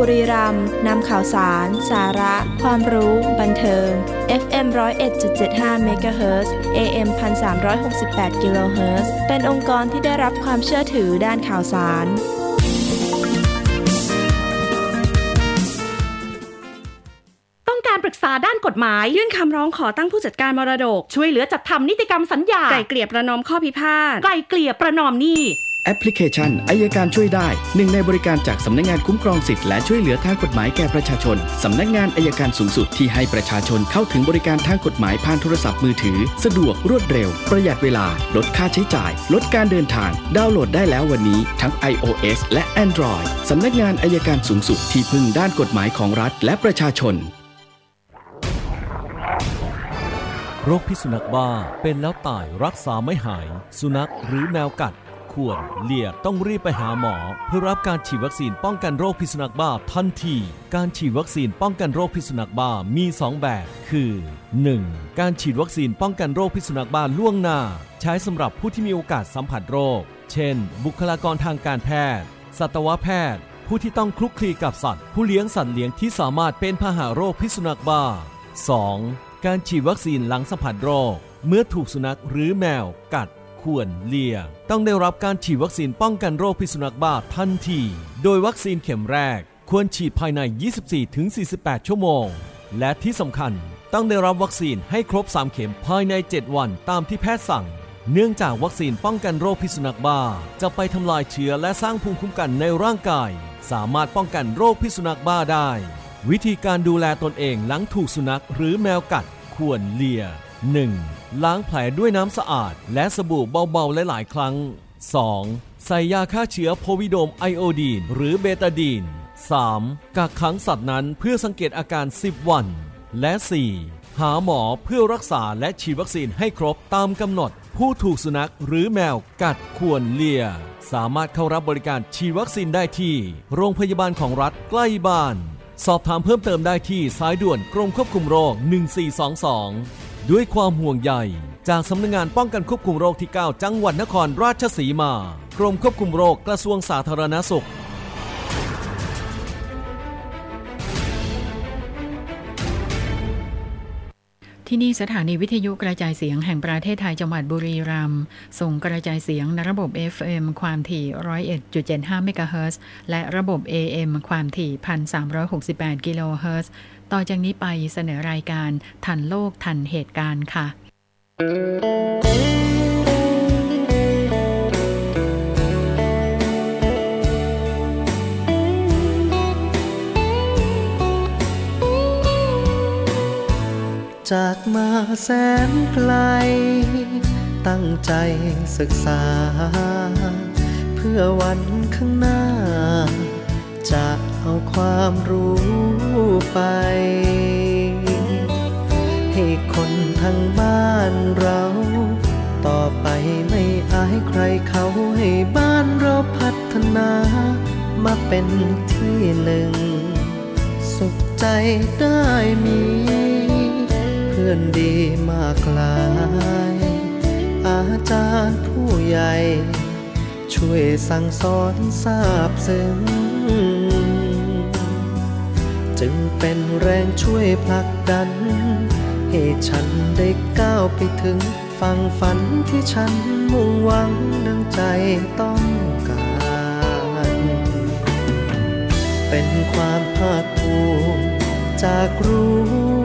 บุรีรัมย์นำข่าวสาร สาระ ความรู้ บันเทิง FM 101.75 MHz AM 1368กิโลเฮิรตซ์เป็นองค์กรที่ได้รับความเชื่อถือด้านข่าวสาร ต้องการปรึกษาด้านกฎหมาย ยื่นคำร้องขอตั้งผู้จัดการมรดก ช่วยเหลือจัดทำนิติกรรมสัญญา ไกล่เกลี่ยประนอมข้อพิพาท ไกล่เกลี่ยประนอมหนี้ แอปพลิเคชันอายการช่วยได้หนึ่งในบริการจากสำนักงานคุ้มครองสิทธิ์และช่วยเหลือทางกฎหมายแก่ประชาชน สำนักงานอายการสูงสุดที่ให้ประชาชนเข้าถึงบริการทางกฎหมายผ่านโทรศัพท์มือถือ สะดวกรวดเร็ว ประหยัดเวลา ลดค่าใช้จ่าย ลดการเดินทาง ดาวน์โหลดได้แล้ววันนี้ทั้ง iOS และ Android สำนักงานอายการสูงสุดที่พึ่งด้านกฎหมายของรัฐและประชาชนโรคพิษสุนัขบ้าเป็นแล้วตายรักษาไม่หาย สุนัขหรือแมวกัด ควรเลียต้องรีบไปหาหมอ เพื่อรับการฉีดวัคซีนป้องกันโรคพิษสุนัขบ้าทันที การฉีดวัคซีนป้องกันโรคพิษสุนัขบ้ามี 2 แบบ คือ 1. การฉีดวัคซีนป้องกันโรคพิษสุนัขบ้าล่วงหน้า ใช้สำหรับผู้ที่มีโอกาสสัมผัสโรค เช่น บุคลากรทางการแพทย์ สัตวแพทย์ ผู้ที่ต้องคลุกคลีกับสัตว์ ผู้เลี้ยงสัตว์เลี้ยงที่สามารถเป็นพาหะโรคพิษสุนัขบ้า 2. การฉีดวัคซีนหลังสัมผัสโรค เมื่อถูกสุนัขหรือแมวกัด ข่วนเลีย ต้องได้รับการฉีดวัคซีนป้องกันโรคพิษสุนัขบ้าทันที โดยวัคซีนเข็มแรกควรฉีดภายใน 24-48 ชั่วโมง และที่สำคัญต้องได้รับวัคซีนให้ครบ 3 เข็มภายใน 7 วันตามที่แพทย์สั่ง เนื่องจากวัคซีนป้องกันโรคพิษสุนัขบ้า จะไปทำลายเชื้อและสร้างภูมิคุ้มกันในร่างกาย สามารถป้องกันโรคพิษสุนัขบ้าได้ วิธีการดูแลตนเองหลังถูกสุนัขหรือแมวกัดควรเลีย 1. ล้างแผลด้วยน้ำสะอาด และสบู่เบาๆหลายๆ ครั้ง 2. ใส่ยาฆ่าเชื้อโพวิโดมไอโอดีน หรือเบตาดีน 3. กักขังสัตว์นั้นเพื่อสังเกตอาการ 10 วัน และ 4. หาหมอเพื่อรักษาและฉีดวัคซีนให้ครบตามกำหนด ผู้ถูกสุนัขหรือแมวกัดควรเลีย สามารถเข้ารับบริการฉีดวัคซีนได้ที่ โรงพยาบาลของรัฐใกล้บ้าน สอบถามเพิ่มเติมได้ที่สายด่วนกรมควบคุมโรค 1422 ด้วยความห่วงใยจากสำนักงงานป้องกันควบคุมโรคที่ 9 จังหวัดนครราชสีมา กรมควบคุมโรคกระทรวงสาธารณสุข ที่นี่สถานีวิทยุกระจายเสียงแห่งประเทศไทยจังหวัดบุรีรัมย์ส่งกระจายเสียงในระบบ FM ความถี่ 101.75 เมกะเฮิรตซ์และระบบ AM ความถี่ 1,368 กิโลเฮิรตซ์ ต่อจากนี้ไปเสนอรายการทันโลกทันเหตุการณ์ค่ะ จากมาแสนไกล ตั้งใจศึกษา เพื่อวันข้างหน้า จะเอาความรู้ ไป ให้คนทางบ้านเรา ต่อไปไม่อายใครเขาให้บ้านเราพัฒนา มาเป็นที่หนึ่ง สุขใจได้มี เพื่อนดีมากลาย อาจารย์ผู้ใหญ่ ช่วยสั่งสอนทราบซึ้ง จึงเป็นแรงช่วยผลักดัน ให้ฉันได้ก้าวไปถึงฝั่งฝันที่ฉันมุ่งหวังดังใจต้องการ เป็นความภาคภูมิจากรั้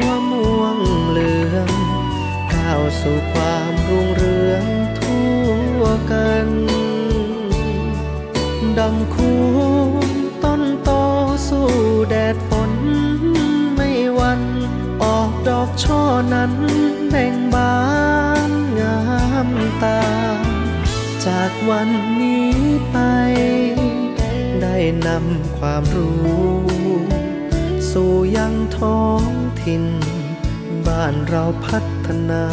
ว่าม่วงเหลือง ก้าวสู่ความรุ่งเรืองทั่วกันดำคูต้นโตสู้แดด ดอกช่อนั้นแบ่งบานงามตา จากวันนี้ไป ได้นำความรู้ สู่ยังท้องถิ่น บ้านเราพัฒนา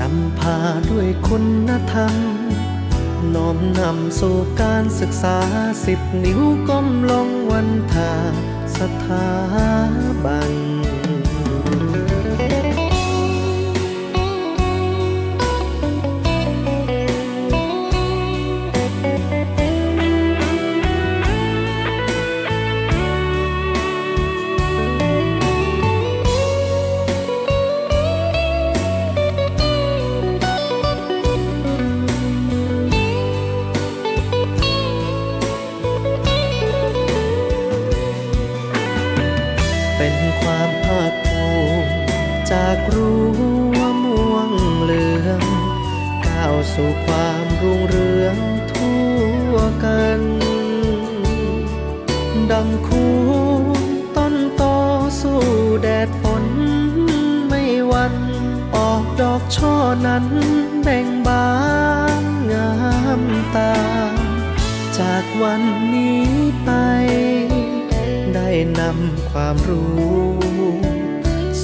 นำพาด้วยคุณธรรมน้อมนำสู่การศึกษาสิบนิ้วก้มลงวันทา สถาบัน รั้วม่วงเหลืองก้าวสู่ความรุ่งเรืองทั่วกัน ดังคูต้นโตสู้แดดฝนไม่วัน ออกดอกช่อนั้นแบ่งบานงามตา จากวันนี้ไป ได้นำความรู้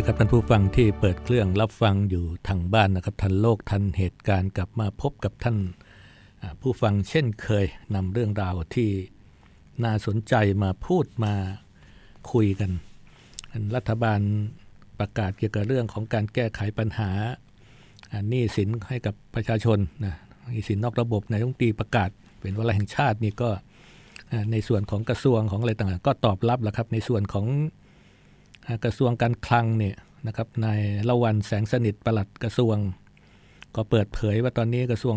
ดีครับท่านผู้ฟังที่เปิดเครื่องรับฟังอยู่ทางบ้านนะครับ ทันโลกทันเหตุการณ์กลับมาพบกับท่านผู้ฟังเช่นเคยนำเรื่องราวที่น่าสนใจมาพูดมาคุยกัน รัฐบาลประกาศเกี่ยวกับเรื่องของการแก้ไขปัญหาหนี้สินให้กับประชาชนนะหนี้สินนอกระบบในายกรัฐมนตรีประกาศ เป็นวาระแห่งชาตินี่ก็ในส่วนของกระทรวงของอะไรต่างๆก็ตอบรับแล้วครับในส่วนของ กระทรวงการคลังเนี่ยนะครับนายละวันแสงสนิทปลัดกระทรวง ก็เปิดเผยว่าตอนนี้กระทรวง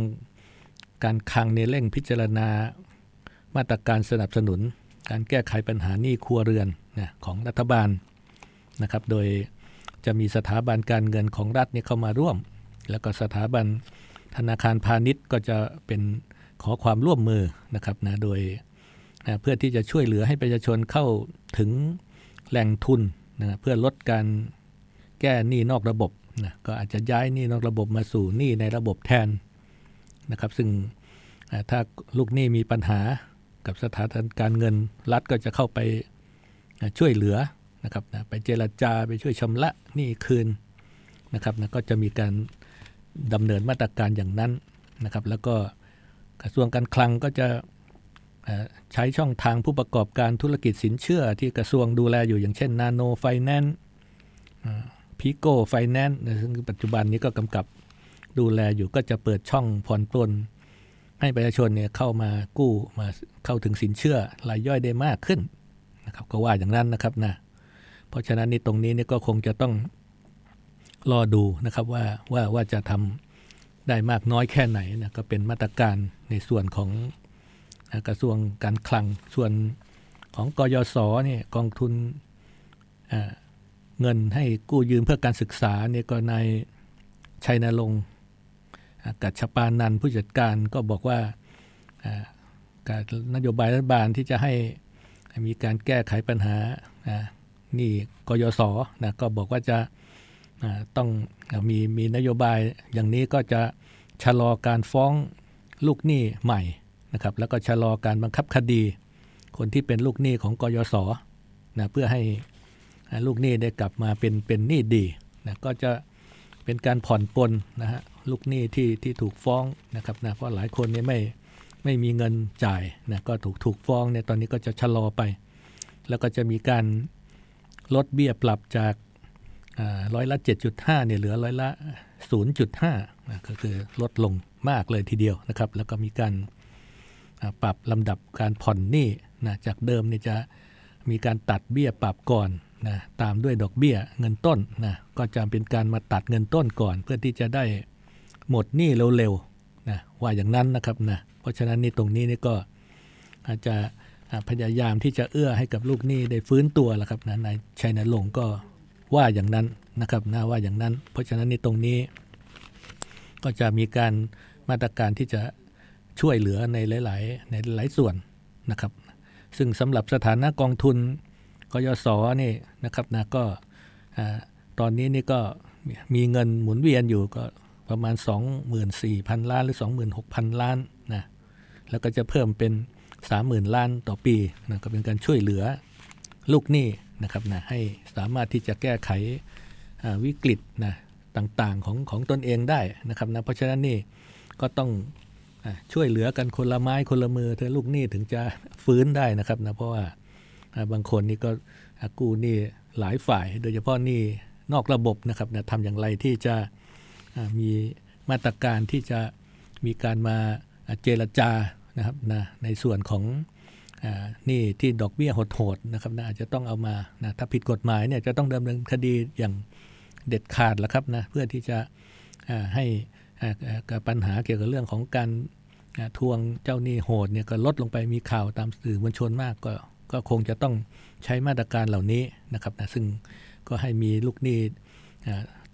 การคลังเนี่ยเร่งพิจารณามาตรการสนับสนุน การแก้ไขปัญหาหนี้ครัวเรือนนะของรัฐบาลนะครับ โดยจะมีสถาบันการเงินของรัฐเนี่ยเข้ามาร่วม แล้วก็สถาบันธนาคารพาณิชย์ก็จะเป็นขอความร่วมมือนะครับนะโดยนะเพื่อที่จะช่วยเหลือให้ประชาชนเข้าถึงแหล่งทุน นะเพื่อลดการแก้หนี้นอกระบบนะก็อาจจะย้ายหนี้นอกระบบมาสู่หนี้ในระบบแทนนะครับ ซึ่งถ้าลูกหนี้มีปัญหากับสถาบันการเงินรัฐก็จะเข้าไปช่วยเหลือนะครับนะไปเจรจาไปช่วยชำระหนี้คืนนะครับนะก็จะมีการดำเนินมาตรการอย่างนั้นนะครับ แล้วก็กระทรวงการคลังก็จะ ใช้ช่องทางผู้ประกอบการธุรกิจสินเชื่อที่กระทรวงดูแลอยู่อย่างเช่นนาโนไฟแนนซ์พิโก้ไฟแนนซ์ซึ่งปัจจุบันนี้ก็กำกับดูแลอยู่ก็จะเปิดช่องผ่อนปลนให้ประชาชนเนี่ยเข้ามากู้มาเข้าถึงสินเชื่อรายย่อยได้มากขึ้นนะครับก็ว่าอย่างนั้นนะครับนะเพราะฉะนั้นในตรงนี้เนี่ยก็คงจะต้องรอดูนะครับว่าว่าว่าจะทำได้มากน้อยแค่ไหนนะก็เป็นมาตรการในส่วนของ กระทรวงการคลังส่วนของกยศเนี่ยกองทุนเงินให้กู้ยืมเพื่อการศึกษาเนี่ยก็นายชัยนรงค์อ่ากัจฉปานันผู้จัดการก็บอกว่าาการนโยบายรัฐบาลที่จะให้มีการแก้ไขปัญหานี่กยศนะก็บอกว่าจะาต้องมีมีนโยบายอย่างนี้ก็จะชะลอการฟ้องลูกหนี้ใหม่ นะครับแล้วก็ชะลอการบังคับคดี คนที่เป็นลูกหนี้ของกยศนะเพื่อให้ลูกหนี้ได้กลับมาเป็นเป็นหนี้ดีนะก็จะเป็นการผ่อนปลนนะฮะลูกหนี้ที่ที่ถูกฟ้องนะครับนะเพราะหลายคนเนี่ยไม่ไม่มีเงินจ่ายนะก็ถูกถูกฟ้องเนี่ยตอนนี้ก็จะชะลอไป แล้วก็จะมีการลดเบี้ยปรับจากอ่าร้อยละ 7.5เนี่ยเหลือร้อยละ 0.5นะก็คือลดลงมากเลยทีเดียวนะครับ แล้วก็มีการ ปรับลำดับการผ่อนหนี้นะจากเดิมเนี่ยจะมีการตัดเบี้ยปรับก่อนนะตามด้วยดอกเบี้ยเงินต้นนะก็จะเป็นการมาตัดเงินต้นก่อน เพื่อที่จะได้หมดหนี้เร็วๆนะว่าอย่างนั้นนะครับนะเพราะฉะนั้นนี่ตรงนี้นี่ก็อาจจะพยายามที่จะเอื้อให้กับลูกหนี้ได้ฟื้นตัวแล้วครับนะนายชัยนรงค์ก็ว่าอย่างนั้นนะครับนะว่าอย่างนั้น เพราะฉะนั้นนี่ตรงนี้ ก็จะมีการมาตรการที่จะ ช่วยเหลือในหลาย ๆ ในหลายส่วนนะครับ ซึ่งสำหรับสถานะกองทุนกยศนี่นะครับนะก็ตอนนี้นี่ก็มีเงินหมุนเวียนอยู่ก็ประมาณ 24,000 ล้านหรือ 26,000 ล้านนะแล้วก็จะเพิ่มเป็น 30,000 ล้านต่อปีนะก็เป็นการช่วยเหลือลูกหนี้นะครับนะให้สามารถที่จะแก้ไขวิกฤตนะต่างๆของของตนเองได้นะครับนะเพราะฉะนั้นนี่ก็ต้อง ช่วยเหลือกันคนละไม้คนละมือเธอลูกหนี้ถึงจะฟื้นได้นะครับนะเพราะว่าบางคนนี่ก็กู้หนี้หลายฝ่าย โดยเฉพาะหนี้นอกระบบนะครับนะทำอย่างไรที่จะมีมาตรการที่จะมีการมาเจรจานะครับนะในส่วนของนี่ที่ดอกเบี้ยโหดๆนะครับนะอาจจะต้องเอามานะถ้าผิดกฎหมายเนี่ยจะต้องดำเนินคดีอย่างเด็ดขาดแล้วครับนะเพื่อที่จะให้ ปัญหาเกี่ยวกับเรื่องของการทวงเจ้าหนี้โหดเนี่ยก็ลดลงไปมีข่าวตามสื่อมวลชนมากก็ก็คงจะต้องใช้มาตรการเหล่านี้นะครับนะซึ่งก็ให้มีลูกหนี้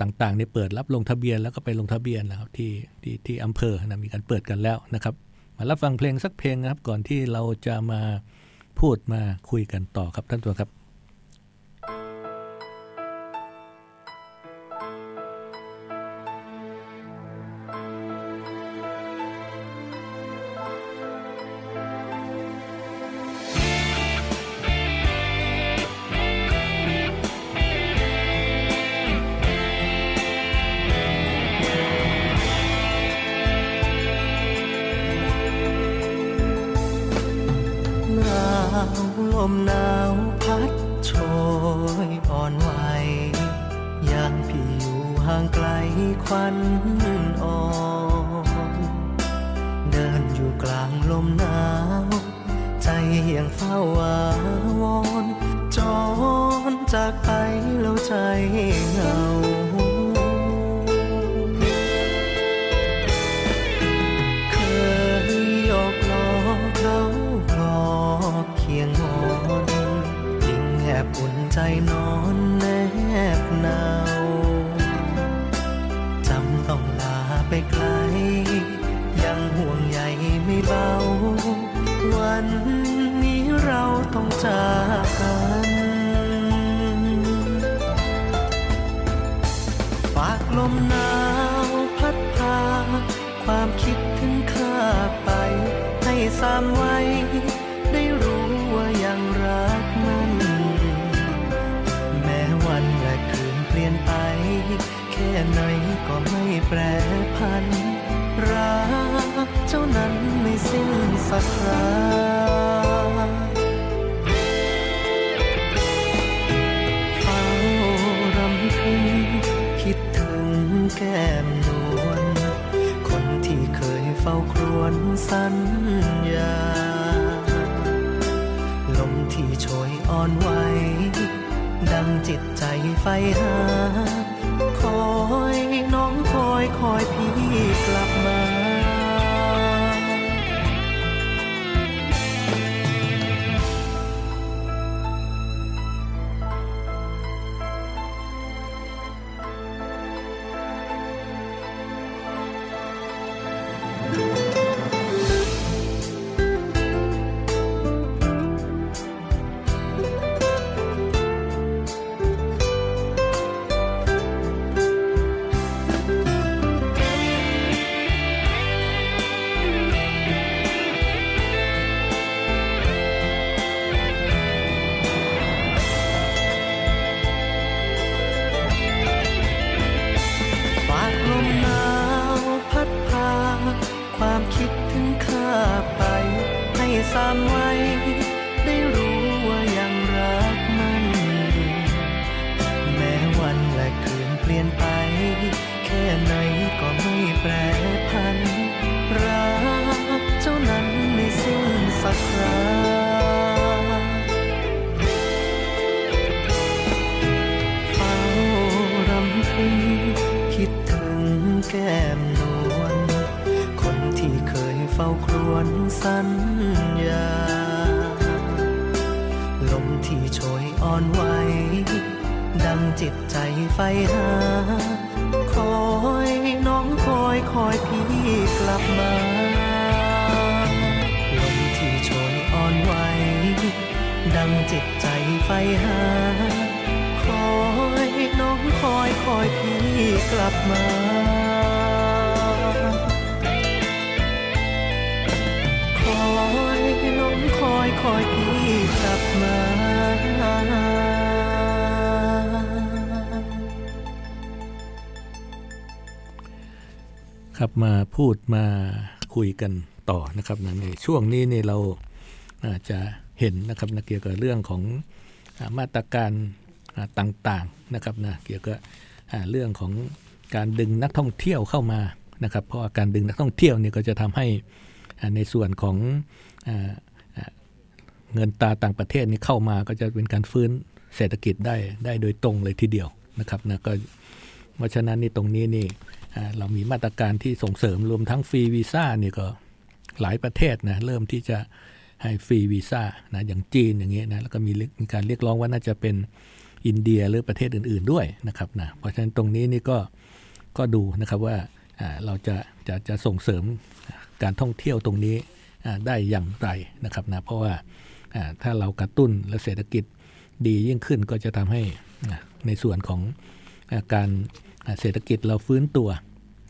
ต่างๆเนี่ยเปิดรับลงทะเบียนแล้วก็ไปลงทะเบียนแล้วที่ที่ที่อำเภอนะมีการเปิดกันแล้วนะครับ มารับฟังเพลงสักเพลงนะครับก่อนที่เราจะมาพูดมาคุยกันต่อครับท่านตัวครับ แค่ไหนก็ไม่แปรพัน รักเจ้านั้นไม่สิ้นสักคราเฝ้ารำพึงคิดถึงแก้มนวล คนที่เคยเฝ้าครวญสัญญา ลมที่โชยอ่อนไหวดังจิตใจไฟหา คอย น้องคอยคอยพี่กลับมา ยนไป แค่ไหนก็ไม่แปรพัน รักเจ้านั้นไม่สิ้นสักคราเฝ้ารำคิดถึงแก้มนวล คนที่เคยเฝ้าครวญสัญญา ลมที่โชยอ่อนไหว ดังจิตใจไฟหา คอยน้องคอยคอยพี่กลับมาลมที่โชยอ่อนไหว ดังจิตใจไฟหา คอยน้องคอยคอยพี่กลับมา มาพูดมาคุยกันต่อนะครับในช่วงนี้นี่เราอาจจะเห็นนะครับนะเกี่ยวกับเรื่องของมาตรการต่างๆนะครับนะเกี่ยวกับเรื่องของการดึงนักท่องเที่ยวเข้ามานะครับ เพราะการดึงนักท่องเที่ยวนี่ก็จะทำให้ในส่วนของเงินตาต่างประเทศนี่เข้ามาก็จะเป็นการฟื้นเศรษฐกิจได้ได้โดยตรงเลยทีเดียวนะครับนะก็เพราะฉะนั้นนี่ตรงนี้นี่ เรามีมาตรการที่ส่งเสริมรวมทั้งฟรีวีซ่านี่ก็หลายประเทศนะเริ่มที่จะให้ฟรีวีซ่านะอย่างจีนอย่างเงี้ยนะแล้วก็มีมีการเรียกร้องว่าน่าจะเป็นอินเดียหรือประเทศอื่น ๆด้วยนะครับนะเพราะฉะนั้นตรงนี้นี่ก็ก็ดูนะครับว่าเราจะจะจะส่งเสริมการท่องเที่ยวตรงนี้ได้อย่างไรนะครับนะเพราะว่าถ้าเรากระตุ้นและเศรษฐกิจดียิ่งขึ้นก็จะทำให้ในส่วนของ การเศรษฐกิจเราฟื้นตัว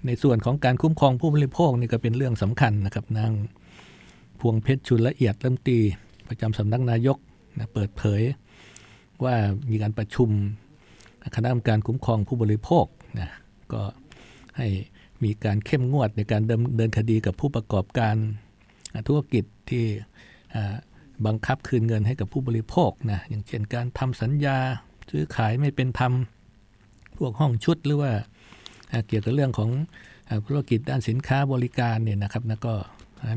ในส่วนของการคุ้มครองผู้บริโภคนี่ก็เป็นเรื่องสำคัญนะครับนางพวงเพชรชุนละเอียดเริ่มตีประจำสำนักนายกนะเปิดเผยว่ามีการประชุมคณะกรรมการคุ้มครองผู้บริโภคนะก็ให้มีการเข้มงวดในการเดินเดินคดีกับผู้ประกอบการธุรกิจที่บังคับคืนเงินให้กับผู้บริโภคนะอย่างเช่นการทำสัญญาซื้อขายไม่เป็นธรรม พวกห้องชุดหรือว่าเกี่ยวกับเรื่องของธุรกิจด้านสินค้าบริการเนี่ยนะครับนะก็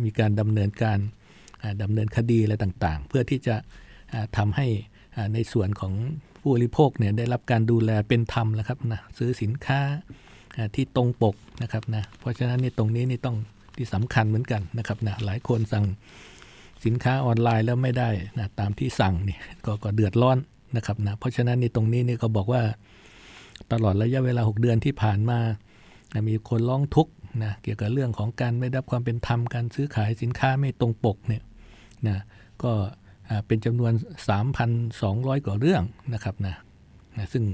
มีการดำเนินการดำเนินคดีอะไรต่างๆ เพื่อที่จะทำให้ในส่วนของผู้บริโภคเนี่ยได้รับการดูแลเป็นธรรมแล้วครับนะซื้อสินค้าที่ตรงปกนะครับนะเพราะฉะนั้นนี่ตรงนี้นี่ต้องที่สำคัญเหมือนกันนะครับนะหลายคนสั่งสินค้าออนไลน์แล้วไม่ได้นะตามที่สั่งนี่กก็เดือดร้อนนะครับนะเพราะฉะนั้นนี่ตรงนี้นี่ก็บอกว่า ตลอดระยะเวลา 6 เดือนที่ผ่านมา มีคนร้องทุกข์นะเกี่ยวกับเรื่องของการไม่รับความเป็นธรรมการซื้อขายสินค้าไม่ตรงปกเนี่ยนะก็เป็นจำนวน 3,200 กว่าเรื่องนะครับนะนะซึ่ง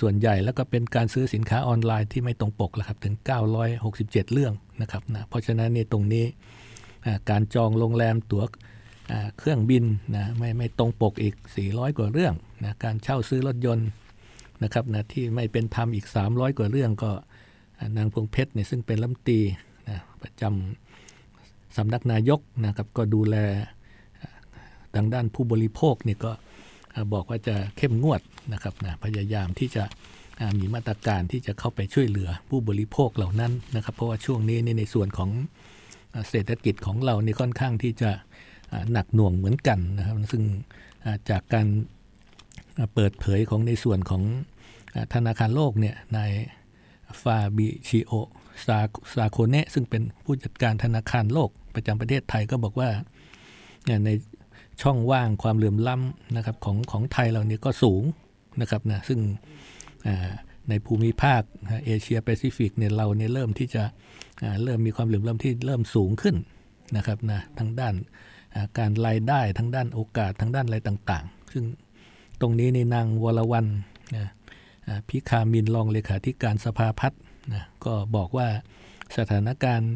ส่วนใหญ่แล้วก็เป็นการซื้อสินค้าออนไลน์ที่ไม่ตรงปกแล้วครับถึง 967 เรื่องนะครับนะเพราะฉะนั้นในตรงนี้การจองโรงแรมตั๋วเครื่องบินนะไม่ไม่ตรงปกอีก 400 กว่าเรื่องนะการเช่าซื้อรถยนต์ นะครับนะที่ไม่เป็นธรรมอีก 300 กว่าเรื่องก็นางพวงเพชรเนี่ยซึ่งเป็นรัมตีนะประจำสำนักนายกนะครับก็ดูแลทางด้านผู้บริโภคเนี่ยก็บอกว่าจะเข้มงวดนะครับนะพยายามที่จะมีมาตรการที่จะเข้าไปช่วยเหลือผู้บริโภคเหล่านั้นนะครับเพราะว่าช่วงนี้ในส่วนของเศรษฐกิจของเรานี่ค่อนข้างที่จะหนักหน่วงเหมือนกันนะครับ ซึ่งจากการเปิดเผยของในส่วนของ ธนาคารโลกเนี่ยนายฟาบิชิโอซาซาโคเนะซึ่งเป็นผู้จัดการธนาคารโลกประจำประเทศไทยก็บอกว่าในช่องว่างความเหลื่อมล้ำนะครับของของไทยเราเนี่ยก็สูงนะครับนะซึ่งในภูมิภาคเอเชียแปซิฟิกเนี่ยเราเนี่ยเริ่มที่จะเริ่มมีความเหลื่อมล้ำที่เริ่มสูงขึ้นนะครับนะทั้งด้านการรายได้ทั้งด้านโอกาสทั้งด้านอะไรต่าง ๆ ซึ่งตรงนี้ในนางวรวันนะ พิคามินรองเลขาธิการสภาพัฒน์นะก็บอกว่าสถานการณ์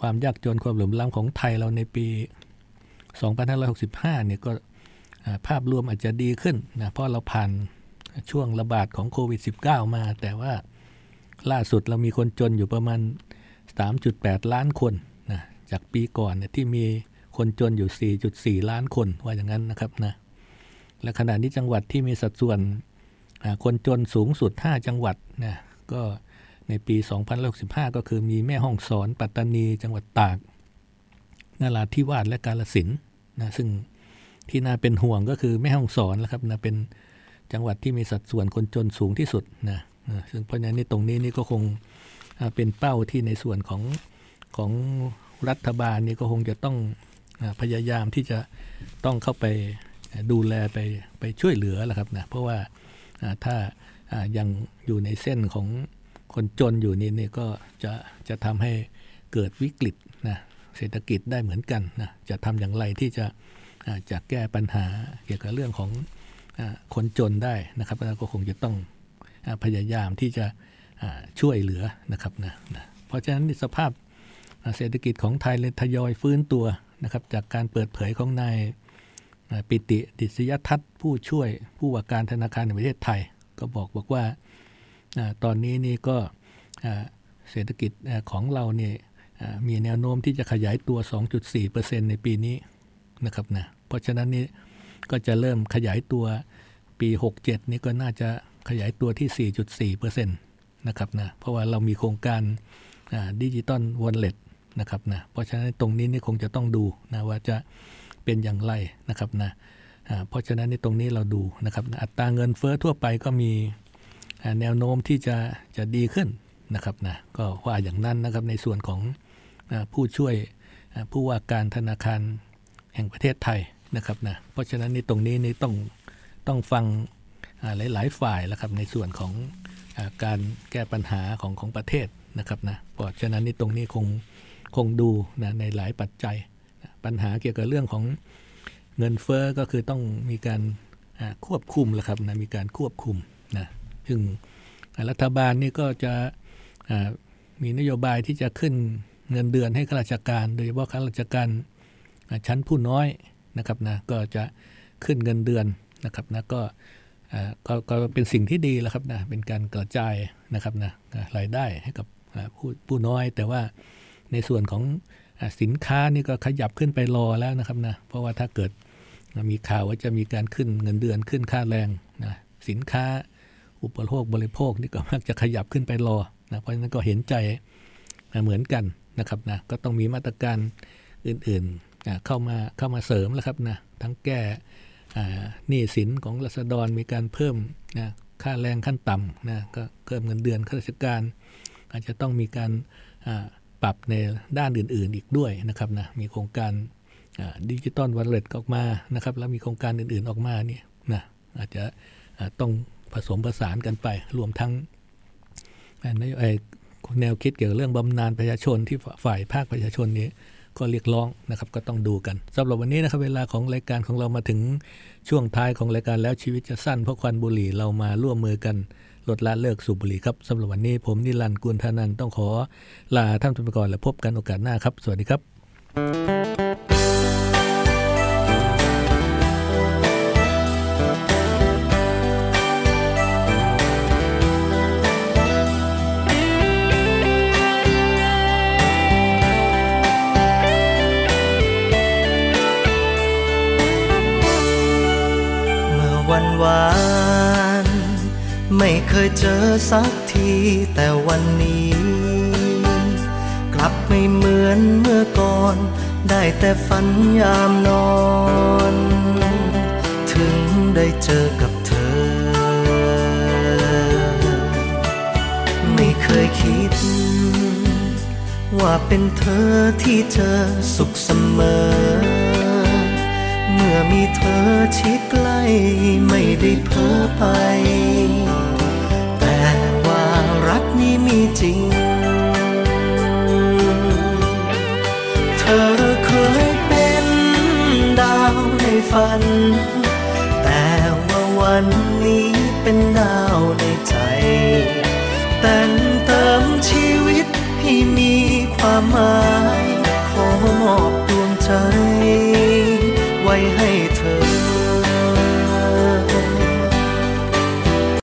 ความยากจนความเหลื่อมล้ำของไทยเราในปี 2565 เนี่ยก็ภาพรวมอาจจะดีขึ้นนะเพราะเราผ่านช่วงระบาดของโควิด -19 มา แต่ว่าล่าสุดเรามีคนจนอยู่ประมาณ 3.8 ล้านคนนะจากปีก่อนเนี่ยที่มีคนจนอยู่ 4.4 ล้านคนว่าอย่างนั้นนะครับนะและขณะนี้จังหวัดที่มีสัดส่วน คนจนสูงสุด 5 จังหวัดนะก็ในปี 2065 ก็คือมีแม่ห้องสอน ปัตตานีจังหวัดตากนาราธิวาสและกาลสินนะซึ่งที่น่าเป็นห่วงก็คือแม่ห้องสอนนะครับนะเป็นจังหวัดที่มีสัดส่วนคนจนสูงที่สุดนะซึ่งเพราะฉะนั้นตรงนี้นี่ก็คงเป็นเป้าที่ในส่วนของของรัฐบาลนี่ก็คงจะต้องพยายามที่จะต้องเข้าไปดูแลไปไปช่วยเหลือแหละครับนะเพราะว่า ถ้ายังอยู่ในเส้นของคนจนอยู่นี่นี่ก็จะจะทำให้เกิดวิกฤตนะเศรษฐกิจได้เหมือนกันนะจะทำอย่างไรที่จะจะแก้ปัญหาเกี่ยวกับเรื่องของคนจนได้นะครับแล้วก็คงจะต้องพยายามที่จะช่วยเหลือนะครับนะนะเพราะฉะนั้นสภาพเศรษฐกิจของไทยเลยทยอยฟื้นตัวนะครับจากการเปิดเผยของนาย ปิติดิษยทัศน์ผู้ช่วยผู้ว่าการธนาคารในประเทศไทย ก็บอกบอกว่าตอนนี้นี่ก็เศรษฐกิจของเราเนี่ยมีแนวโน้มที่จะขยายตัว 2.4%ในปีนี้นะครับนะเพราะฉะนั้นนี่ก็จะเริ่มขยายตัวปี 67 นี้ก็น่าจะขยายตัวที่ 4.4%นะครับนะเพราะว่าเรามีโครงการดิจิตอลวอลเล็ตนะครับนะเพราะฉะนั้นตรงนี้นี่คงจะต้องดูนะว่าจะ เป็นอย่างไรนะครับนะเพราะฉะนั้นในตรงนี้เราดูนะครับอัตราเงินเฟอ้อทั่วไปก็มีแนวโน้มที่จะจะดีขึ้นนะครับนะก็ว่าอย่างนั้นนะครับในส่วนของผู้ช่วยผู้ว่าการธนาคารแห่งประเทศไทยนะครับนะเพราะฉะนั้นในตรงนี้นี่ต้องต้องฟังหลาย ๆ ฝ่ายแล้วครับในส่วนของการแก้ปัญหาของของประเทศนะครับนะเพราะฉะนั้นในตรงนี้คงคงดูนะในหลายปัจจัย ปัญหาเกี่ยวกับเรื่องของเงินเฟอ้อก็คือต้องมีการควบคุมแหละครับนะมีการควบคุมนะซึ่งรัฐบาลนี่ก็จะมีนโยบายที่จะขึ้นเงินเดือนให้ข้าราชการ โดยเฉพาะข้าราชการชั้นผู้น้อยนะครับนะก็จะขึ้นเงินเดือนนะครับนะก็กก็เป็นสิ่งที่ดีแล้วครับนะเป็นการกระจายนะครับนะรายได้ให้กับผู้ผู้น้อย แต่ว่าในส่วนของ สินค้านี่ก็ขยับขึ้นไปรอแล้วนะครับนะเพราะว่าถ้าเกิดมีข่าวว่าจะมีการขึ้นเงินเดือนขึ้นค่าแรงนะสินค้าอุปโภคบริโภคนี่ก็มักจะขยับขึ้นไปรอนะเพราะฉะนั้นก็เห็นใจเหมือนกันนะครับนะก็ต้องมีมาตรการอื่นๆเข้ามาเข้ามาเสริมแล้วครับนะทั้งแก้หนี้สินของรัษฎรมีการเพิ่มนะค่าแรงขั้นต่ำนะก็เพิ่มเงินเดือนข้าราชการ อาจจะต้องมีการ ปรับในด้านอื่นๆอีกด้วยนะครับนะมีโครงการดิจิตอลวอลเล็ตออกมานะครับ แล้วมีโครงการอื่นๆออกมาเนี่ยนะอาจจะต้องผสมผสานกันไป รวมทั้งแนวคิดเกี่ยวกับเรื่องบำนาญประชาชนที่ฝ่ายภาคประชาชนนี้ก็เรียกร้องนะครับก็ต้องดูกันสำหรับวันนี้นะครับเวลาของรายการของเรามาถึงช่วงท้ายของรายการแล้วชีวิตจะสั้นเพราะควันบุหรี่เรามาร่วมมือกัน ลดละเลิกสูบบุหรี่ครับสำหรับวันนี้ผมนิรันดร์กุลธนันต้องขอลาท่านผู้ชมก่อนและพบกันโอกาสหน้าครับ สวัสดีครับ ยเจอสักทีแต่วันนี้ กลับไม่เหมือนเมื่อก่อน ได้แต่ฝันยามนอน ถึงได้เจอกับเธอ ไม่เคยคิด ว่าเป็นเธอที่เจอสุขเสมอเมื่อมีเธอชิดใกล้ไม่ได้เพ้อไป นี้มีจริง เธอเคยเป็นดาวในฝัน แต่ว่าวันนี้เป็นดาวในใจ แต่งเติมชีวิตให้มีความหมาย ขอมอบดวงใจ ไว้ให้เธอ